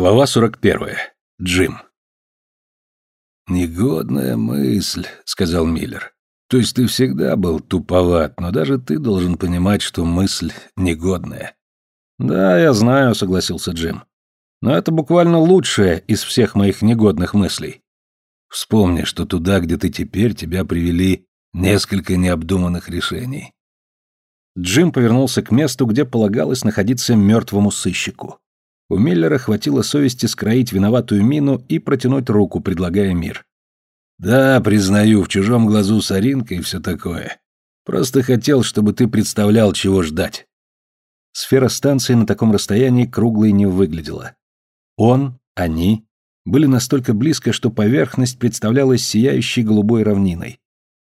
Глава 41. Джим. «Негодная мысль», — сказал Миллер. «То есть ты всегда был туповат, но даже ты должен понимать, что мысль негодная». «Да, я знаю», — согласился Джим. «Но это буквально лучшее из всех моих негодных мыслей». «Вспомни, что туда, где ты теперь, тебя привели несколько необдуманных решений». Джим повернулся к месту, где полагалось находиться мертвому сыщику. У Миллера хватило совести скроить виноватую мину и протянуть руку, предлагая мир. «Да, признаю, в чужом глазу соринка и все такое. Просто хотел, чтобы ты представлял, чего ждать». Сфера станции на таком расстоянии круглой не выглядела. Он, они, были настолько близко, что поверхность представлялась сияющей голубой равниной.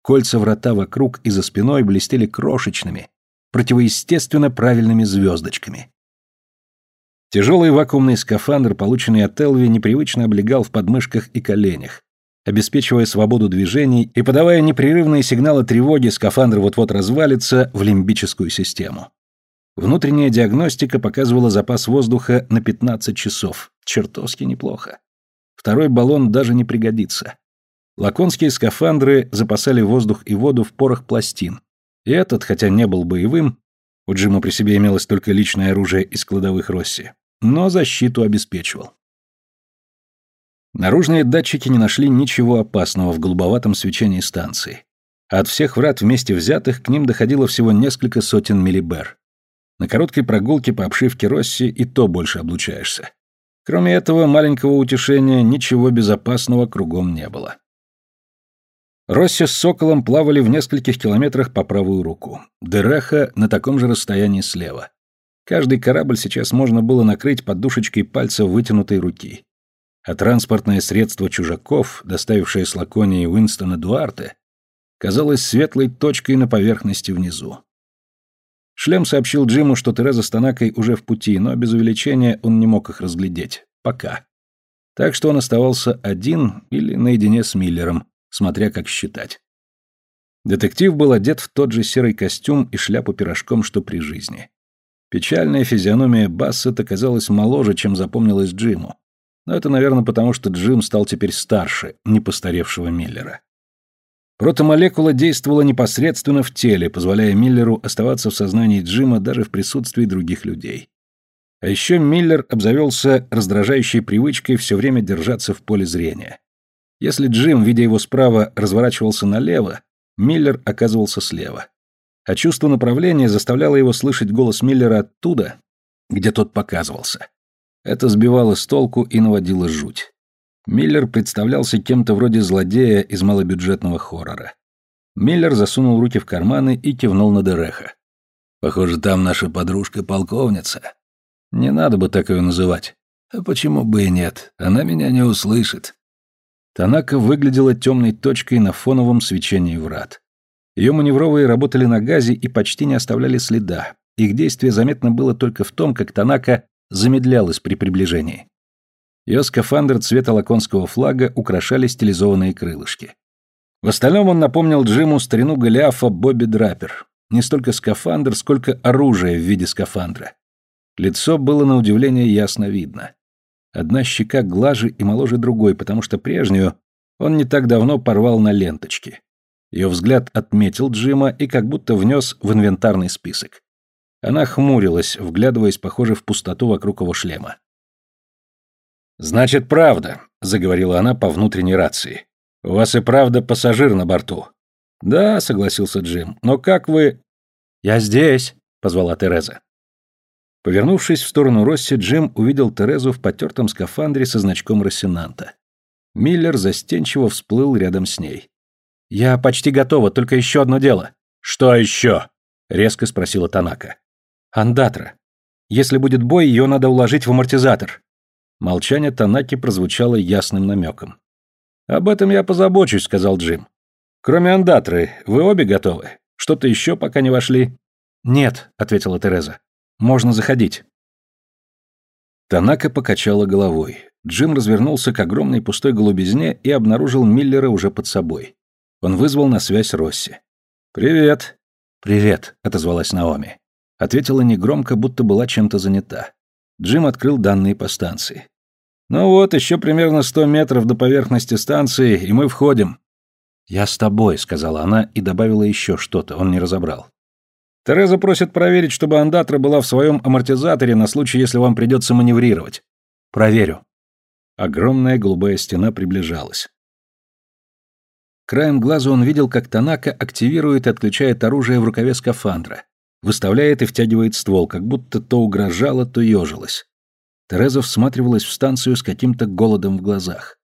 Кольца врата вокруг и за спиной блестели крошечными, противоестественно правильными звездочками. Тяжелый вакуумный скафандр, полученный от Элви, непривычно облегал в подмышках и коленях. Обеспечивая свободу движений и подавая непрерывные сигналы тревоги, скафандр вот-вот развалится в лимбическую систему. Внутренняя диагностика показывала запас воздуха на 15 часов. Чертовски неплохо. Второй баллон даже не пригодится. Лаконские скафандры запасали воздух и воду в порах пластин. И этот, хотя не был боевым, у Джима при себе имелось только личное оружие из кладовых Росси, но защиту обеспечивал. Наружные датчики не нашли ничего опасного в голубоватом свечении станции. от всех врат вместе взятых к ним доходило всего несколько сотен миллибер. На короткой прогулке по обшивке Росси и то больше облучаешься. Кроме этого маленького утешения, ничего безопасного кругом не было. Росси с Соколом плавали в нескольких километрах по правую руку. Дереха на таком же расстоянии слева. Каждый корабль сейчас можно было накрыть подушечкой пальца вытянутой руки. А транспортное средство чужаков, доставившее с Лаконии Уинстона Дуарте, казалось светлой точкой на поверхности внизу. Шлем сообщил Джиму, что Тереза с Танакой уже в пути, но без увеличения он не мог их разглядеть. Пока. Так что он оставался один или наедине с Миллером, смотря как считать. Детектив был одет в тот же серый костюм и шляпу пирожком, что при жизни. Печальная физиономия Бассета казалась моложе, чем запомнилась Джиму. Но это, наверное, потому что Джим стал теперь старше, не постаревшего Миллера. Протомолекула действовала непосредственно в теле, позволяя Миллеру оставаться в сознании Джима даже в присутствии других людей. А еще Миллер обзавелся раздражающей привычкой все время держаться в поле зрения. Если Джим, видя его справа, разворачивался налево, Миллер оказывался слева а чувство направления заставляло его слышать голос Миллера оттуда, где тот показывался. Это сбивало с толку и наводило жуть. Миллер представлялся кем-то вроде злодея из малобюджетного хоррора. Миллер засунул руки в карманы и кивнул на Дереха. «Похоже, там наша подружка-полковница. Не надо бы так ее называть. А почему бы и нет? Она меня не услышит». Танака выглядела темной точкой на фоновом свечении врат. Ее маневровые работали на газе и почти не оставляли следа. Их действие заметно было только в том, как Танака замедлялась при приближении. Ее скафандр цвета лаконского флага украшали стилизованные крылышки. В остальном он напомнил Джиму старину Голиафа Бобби Драпер. Не столько скафандр, сколько оружие в виде скафандра. Лицо было на удивление ясно видно. Одна щека глаже и моложе другой, потому что прежнюю он не так давно порвал на ленточки. Ее взгляд отметил Джима и как будто внес в инвентарный список. Она хмурилась, вглядываясь, похоже, в пустоту вокруг его шлема. «Значит, правда», — заговорила она по внутренней рации. «У вас и правда пассажир на борту». «Да», — согласился Джим, — «но как вы...» «Я здесь», — позвала Тереза. Повернувшись в сторону Росси, Джим увидел Терезу в потертом скафандре со значком Рассенанта. Миллер застенчиво всплыл рядом с ней. «Я почти готова, только еще одно дело». «Что еще?» — резко спросила Танака. «Андатра. Если будет бой, ее надо уложить в амортизатор». Молчание Танаки прозвучало ясным намеком. «Об этом я позабочусь», — сказал Джим. «Кроме андатры, вы обе готовы? Что-то еще пока не вошли?» «Нет», — ответила Тереза. «Можно заходить». Танака покачала головой. Джим развернулся к огромной пустой голубизне и обнаружил Миллера уже под собой. Он вызвал на связь Росси. «Привет». «Привет», — отозвалась Наоми. Ответила негромко, будто была чем-то занята. Джим открыл данные по станции. Ну вот, еще примерно сто метров до поверхности станции, и мы входим. «Я с тобой», — сказала она и добавила еще что-то, он не разобрал. Тереза просит проверить, чтобы андатра была в своем амортизаторе на случай, если вам придется маневрировать. Проверю. Огромная голубая стена приближалась. Краем глаза он видел, как Танака активирует и отключает оружие в рукаве скафандра, выставляет и втягивает ствол, как будто то угрожало, то ежилось. Тереза всматривалась в станцию с каким-то голодом в глазах.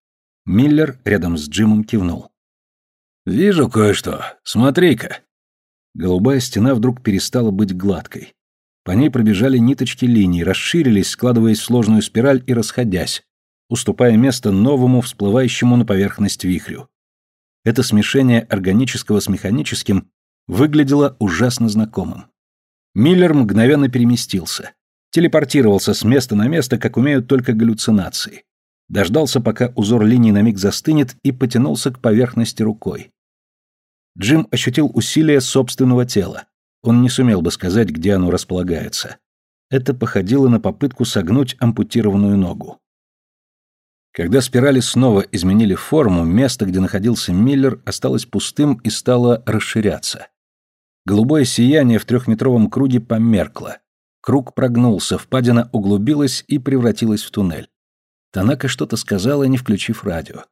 Миллер рядом с Джимом кивнул. «Вижу кое-что. Смотри-ка». Голубая стена вдруг перестала быть гладкой. По ней пробежали ниточки линий, расширились, складываясь в сложную спираль и расходясь, уступая место новому, всплывающему на поверхность вихрю. Это смешение органического с механическим выглядело ужасно знакомым. Миллер мгновенно переместился. Телепортировался с места на место, как умеют только галлюцинации. Дождался, пока узор линий на миг застынет, и потянулся к поверхности рукой. Джим ощутил усилие собственного тела. Он не сумел бы сказать, где оно располагается. Это походило на попытку согнуть ампутированную ногу. Когда спирали снова изменили форму, место, где находился Миллер, осталось пустым и стало расширяться. Голубое сияние в трехметровом круге померкло. Круг прогнулся, впадина углубилась и превратилась в туннель. Танака что-то сказала, не включив радио.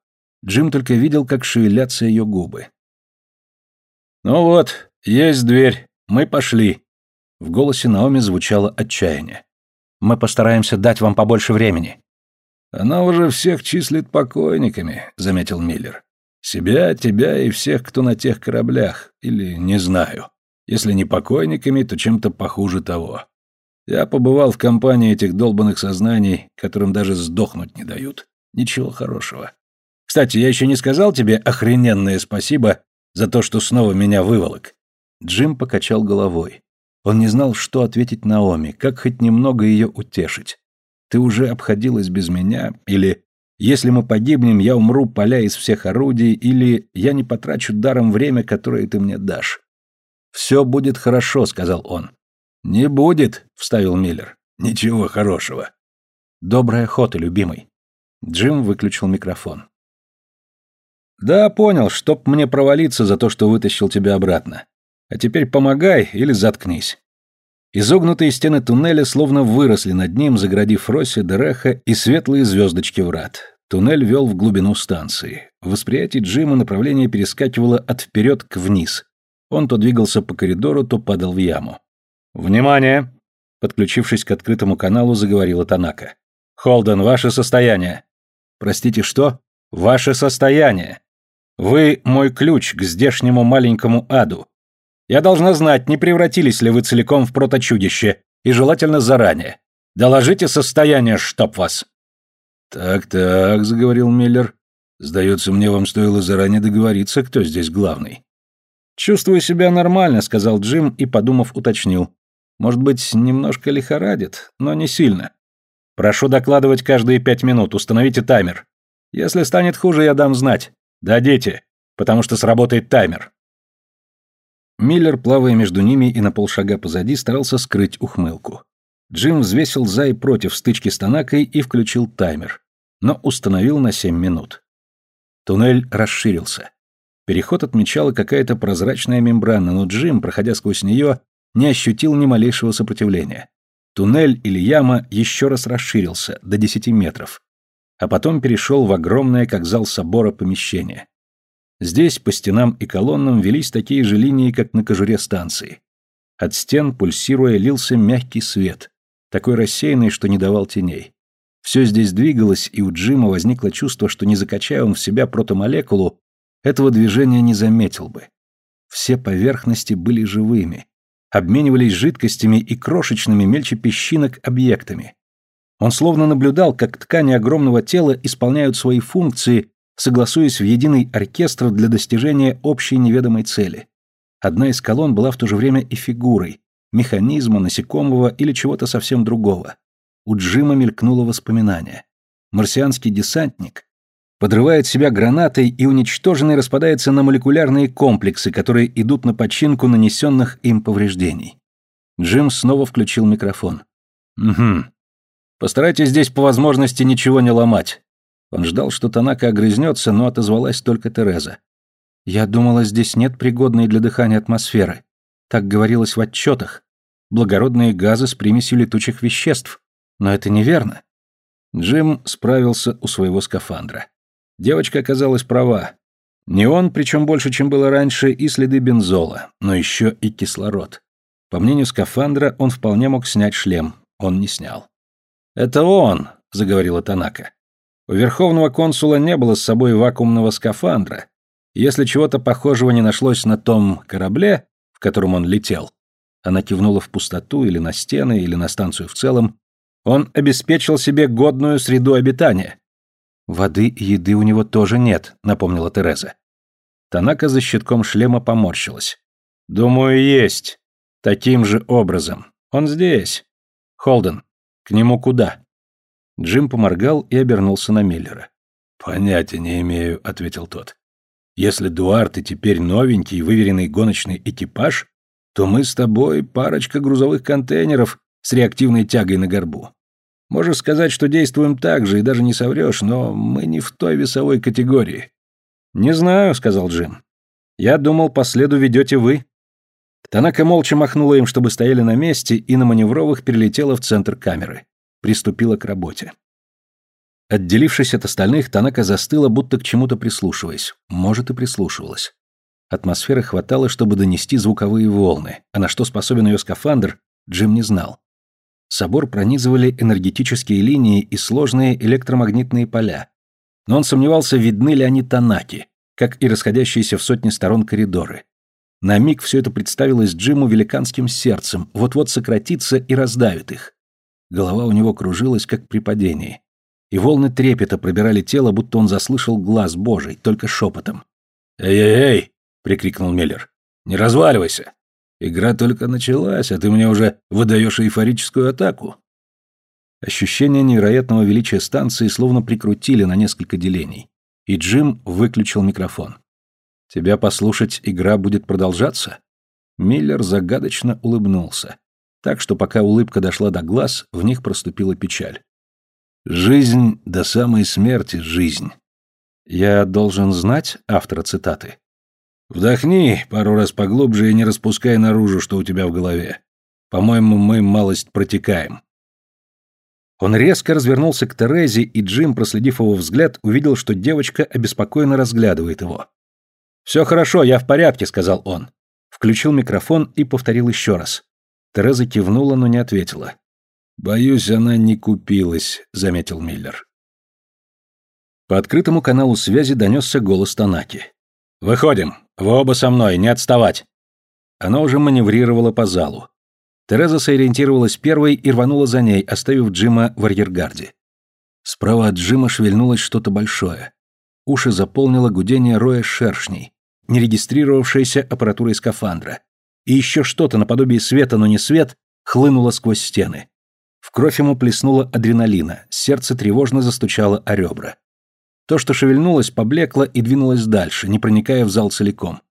Джим только видел, как шевелятся ее губы. «Ну вот, есть дверь. Мы пошли». В голосе Наоми звучало отчаяние. «Мы постараемся дать вам побольше времени». «Она уже всех числит покойниками», — заметил Миллер. «Себя, тебя и всех, кто на тех кораблях. Или не знаю. Если не покойниками, то чем-то похуже того. Я побывал в компании этих долбанных сознаний, которым даже сдохнуть не дают. Ничего хорошего. Кстати, я еще не сказал тебе охрененное спасибо за то, что снова меня выволок. Джим покачал головой. Он не знал, что ответить Наоми, как хоть немного ее утешить. Ты уже обходилась без меня, или если мы погибнем, я умру, поля из всех орудий, или я не потрачу даром время, которое ты мне дашь. «Все будет хорошо», — сказал он. «Не будет», — вставил Миллер. «Ничего хорошего». «Доброй охоты, любимый». Джим выключил микрофон. «Да, понял, чтоб мне провалиться за то, что вытащил тебя обратно. А теперь помогай или заткнись». Изогнутые стены туннеля словно выросли над ним, заградив Росси, Дереха и светлые звездочки врат. Туннель вел в глубину станции. В восприятии Джима направление перескакивало от вперед к вниз. Он то двигался по коридору, то падал в яму. «Внимание!» Подключившись к открытому каналу, заговорила Танака. «Холден, ваше состояние!» «Простите, что?» «Ваше состояние! Вы мой ключ к здешнему маленькому аду. Я должна знать, не превратились ли вы целиком в проточудище, и желательно заранее. Доложите состояние, чтоб вас!» «Так-так», — заговорил Миллер. «Сдается мне, вам стоило заранее договориться, кто здесь главный». «Чувствую себя нормально», — сказал Джим и, подумав, уточнил. «Может быть, немножко лихорадит, но не сильно. Прошу докладывать каждые пять минут, установите таймер. Если станет хуже, я дам знать. Дадите, потому что сработает таймер». Миллер, плавая между ними и на полшага позади, старался скрыть ухмылку. Джим взвесил за и против стычки с Танакой и включил таймер, но установил на семь минут. Туннель расширился. Переход отмечала какая-то прозрачная мембрана, но Джим, проходя сквозь нее, не ощутил ни малейшего сопротивления. Туннель или яма еще раз расширился до 10 метров, а потом перешел в огромное, как зал собора, помещение. Здесь по стенам и колоннам велись такие же линии, как на кожуре станции. От стен, пульсируя, лился мягкий свет, такой рассеянный, что не давал теней. Все здесь двигалось, и у Джима возникло чувство, что не закачая он в себя протомолекулу, этого движения не заметил бы. Все поверхности были живыми, обменивались жидкостями и крошечными мельче песчинок объектами. Он словно наблюдал, как ткани огромного тела исполняют свои функции, согласуясь в единый оркестр для достижения общей неведомой цели. Одна из колонн была в то же время и фигурой, механизма, насекомого или чего-то совсем другого. У Джима мелькнуло воспоминание. Марсианский десантник подрывает себя гранатой и уничтоженный распадается на молекулярные комплексы, которые идут на починку нанесенных им повреждений. Джим снова включил микрофон. «Угу. Постарайтесь здесь по возможности ничего не ломать. Он ждал, что Танака огрызнется, но отозвалась только Тереза. Я думала, здесь нет пригодной для дыхания атмосферы. Так говорилось в отчетах. Благородные газы с примесью летучих веществ. Но это неверно. Джим справился у своего скафандра. Девочка оказалась права. Не он, причем больше, чем было раньше, и следы бензола, но еще и кислород. По мнению скафандра, он вполне мог снять шлем. Он не снял. «Это он», — заговорила Танака. У верховного консула не было с собой вакуумного скафандра. Если чего-то похожего не нашлось на том корабле, в котором он летел, она кивнула в пустоту или на стены, или на станцию в целом, он обеспечил себе годную среду обитания. «Воды и еды у него тоже нет», — напомнила Тереза. Танака за щитком шлема поморщилась. «Думаю, есть. Таким же образом. Он здесь. Холден, к нему куда?» Джим поморгал и обернулся на Миллера. «Понятия не имею», — ответил тот. «Если Дуарт и теперь новенький, выверенный гоночный экипаж, то мы с тобой парочка грузовых контейнеров с реактивной тягой на горбу. Можешь сказать, что действуем так же, и даже не соврешь, но мы не в той весовой категории». «Не знаю», — сказал Джим. «Я думал, по следу ведете вы». Танака молча махнула им, чтобы стояли на месте, и на маневровых перелетела в центр камеры. Приступила к работе. Отделившись от остальных, Танака застыла, будто к чему-то прислушиваясь. Может, и прислушивалась. Атмосферы хватало, чтобы донести звуковые волны, а на что способен ее скафандр, Джим не знал. Собор пронизывали энергетические линии и сложные электромагнитные поля. Но он сомневался, видны ли они Танаки, как и расходящиеся в сотни сторон коридоры. На миг все это представилось Джиму великанским сердцем, вот-вот сократится и раздавит их. Голова у него кружилась, как при падении. И волны трепета пробирали тело, будто он заслышал глаз Божий, только шепотом. «Эй-эй-эй!» — прикрикнул Миллер. «Не разваливайся! Игра только началась, а ты мне уже выдаешь эйфорическую атаку!» Ощущение невероятного величия станции словно прикрутили на несколько делений, и Джим выключил микрофон. Тебя послушать, игра будет продолжаться? Миллер загадочно улыбнулся, так что пока улыбка дошла до глаз, в них проступила печаль. Жизнь до самой смерти жизнь. Я должен знать автора цитаты. Вдохни пару раз поглубже и не распускай наружу, что у тебя в голове. По-моему, мы малость протекаем. Он резко развернулся к Терезе, и Джим, проследив его взгляд, увидел, что девочка обеспокоенно разглядывает его. «Все хорошо, я в порядке», — сказал он. Включил микрофон и повторил еще раз. Тереза кивнула, но не ответила. «Боюсь, она не купилась», — заметил Миллер. По открытому каналу связи донесся голос Танаки. «Выходим. Вы оба со мной, не отставать». Она уже маневрировала по залу. Тереза сориентировалась первой и рванула за ней, оставив Джима в арьергарде. Справа от Джима шевельнулось что-то большое. Уши заполнило гудение роя шершней не регистрировавшаяся аппаратурой скафандра. И еще что-то наподобие света, но не свет, хлынуло сквозь стены. В кровь ему плеснуло адреналина, сердце тревожно застучало о ребра. То, что шевельнулось, поблекло и двинулось дальше, не проникая в зал целиком.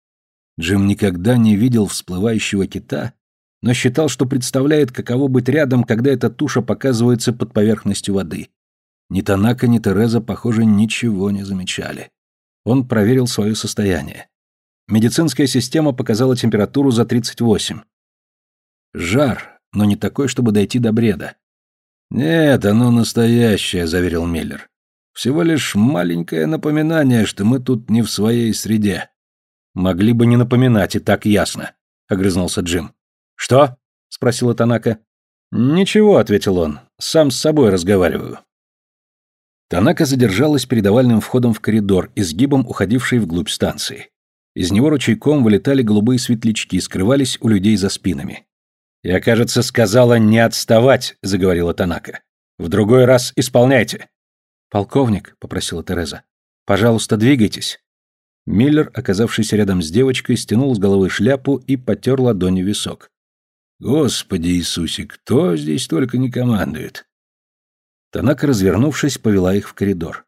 Джим никогда не видел всплывающего кита, но считал, что представляет, каково быть рядом, когда эта туша показывается под поверхностью воды. Ни Танака, ни Тереза, похоже, ничего не замечали. Он проверил свое состояние. Медицинская система показала температуру за 38. Жар, но не такой, чтобы дойти до бреда. «Нет, оно настоящее», — заверил Миллер. «Всего лишь маленькое напоминание, что мы тут не в своей среде». «Могли бы не напоминать, и так ясно», — огрызнулся Джим. «Что?» — спросила Танака. «Ничего», — ответил он. «Сам с собой разговариваю». Танака задержалась перед овальным входом в коридор, изгибом уходивший вглубь станции. Из него ручейком вылетали голубые светлячки, скрывались у людей за спинами. «Я, кажется, сказала не отставать», — заговорила Танака. «В другой раз исполняйте». «Полковник», — попросила Тереза, — «пожалуйста, двигайтесь». Миллер, оказавшийся рядом с девочкой, стянул с головы шляпу и потер ладонью висок. «Господи Иисусе, кто здесь только не командует?» Танака, развернувшись, повела их в коридор.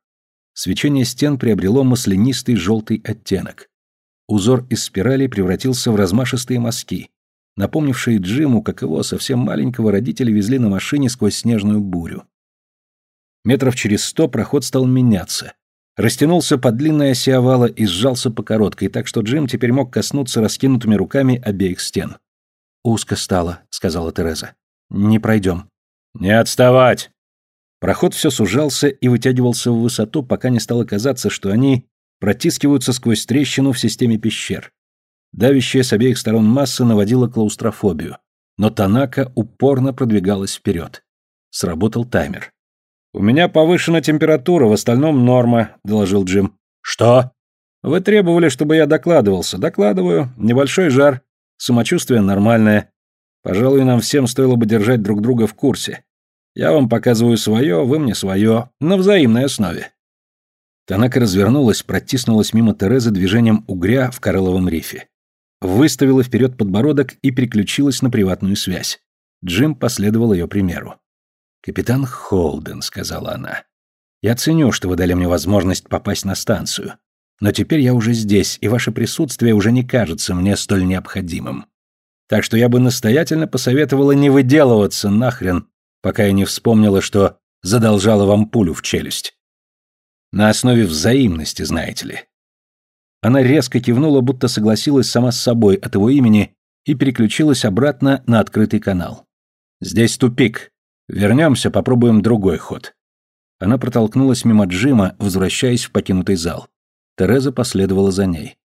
Свечение стен приобрело маслянистый желтый оттенок. Узор из спирали превратился в размашистые мазки, напомнившие Джиму, как его совсем маленького родители везли на машине сквозь снежную бурю. Метров через сто проход стал меняться. Растянулся по длинной оси овала и сжался по короткой, так что Джим теперь мог коснуться раскинутыми руками обеих стен. «Узко стало», — сказала Тереза. «Не пройдем». «Не отставать!» Проход все сужался и вытягивался в высоту, пока не стало казаться, что они протискиваются сквозь трещину в системе пещер. Давящая с обеих сторон масса наводила клаустрофобию, но Танака упорно продвигалась вперед. Сработал таймер. «У меня повышена температура, в остальном норма», — доложил Джим. «Что?» «Вы требовали, чтобы я докладывался. Докладываю. Небольшой жар. Самочувствие нормальное. Пожалуй, нам всем стоило бы держать друг друга в курсе. Я вам показываю свое, вы мне свое, на взаимной основе». Танака развернулась, протиснулась мимо Терезы движением угря в коралловом рифе. Выставила вперед подбородок и переключилась на приватную связь. Джим последовал ее примеру. «Капитан Холден», — сказала она, — «я ценю, что вы дали мне возможность попасть на станцию. Но теперь я уже здесь, и ваше присутствие уже не кажется мне столь необходимым. Так что я бы настоятельно посоветовала не выделываться нахрен, пока я не вспомнила, что задолжала вам пулю в челюсть. На основе взаимности, знаете ли. Она резко кивнула, будто согласилась сама с собой от его имени и переключилась обратно на открытый канал. «Здесь тупик. Вернемся, попробуем другой ход». Она протолкнулась мимо Джима, возвращаясь в покинутый зал. Тереза последовала за ней.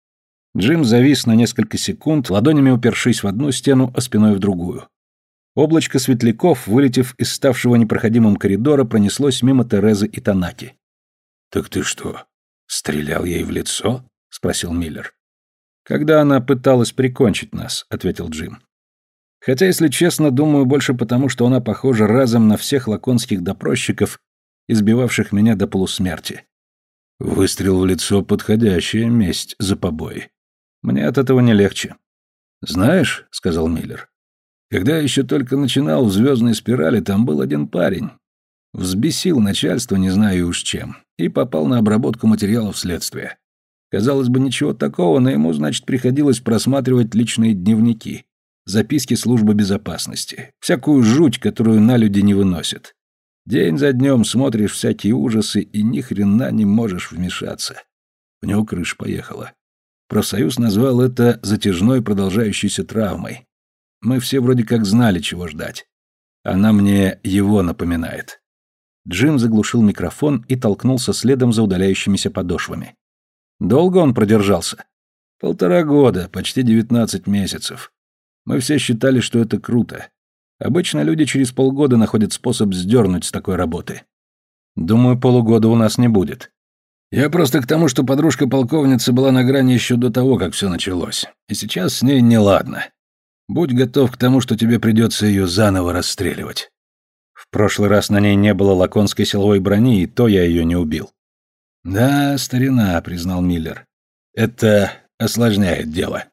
Джим завис на несколько секунд, ладонями упершись в одну стену, а спиной в другую. Облачко светляков, вылетев из ставшего непроходимым коридора, пронеслось мимо Терезы и Танаки. «Так ты что, стрелял ей в лицо?» — спросил Миллер. «Когда она пыталась прикончить нас», — ответил Джим. «Хотя, если честно, думаю, больше потому, что она похожа разом на всех лаконских допросчиков, избивавших меня до полусмерти. Выстрел в лицо — подходящая месть за побои. Мне от этого не легче. «Знаешь», — сказал Миллер, — «когда я еще только начинал в «Звездной спирали», там был один парень. Взбесил начальство, не знаю уж чем, и попал на обработку материалов следствия. Казалось бы, ничего такого, но ему, значит, приходилось просматривать личные дневники, записки службы безопасности, всякую жуть, которую на люди не выносят. День за днем смотришь всякие ужасы и ни хрена не можешь вмешаться. У него крыша поехала. Профсоюз назвал это затяжной продолжающейся травмой. Мы все вроде как знали, чего ждать. Она мне его напоминает. Джим заглушил микрофон и толкнулся следом за удаляющимися подошвами. Долго он продержался? Полтора года, почти девятнадцать месяцев. Мы все считали, что это круто. Обычно люди через полгода находят способ сдернуть с такой работы. Думаю, полугода у нас не будет. Я просто к тому, что подружка полковницы была на грани еще до того, как все началось. И сейчас с ней неладно. Будь готов к тому, что тебе придется ее заново расстреливать. Прошлый раз на ней не было лаконской силовой брони, и то я ее не убил. Да, старина, признал Миллер. Это осложняет дело.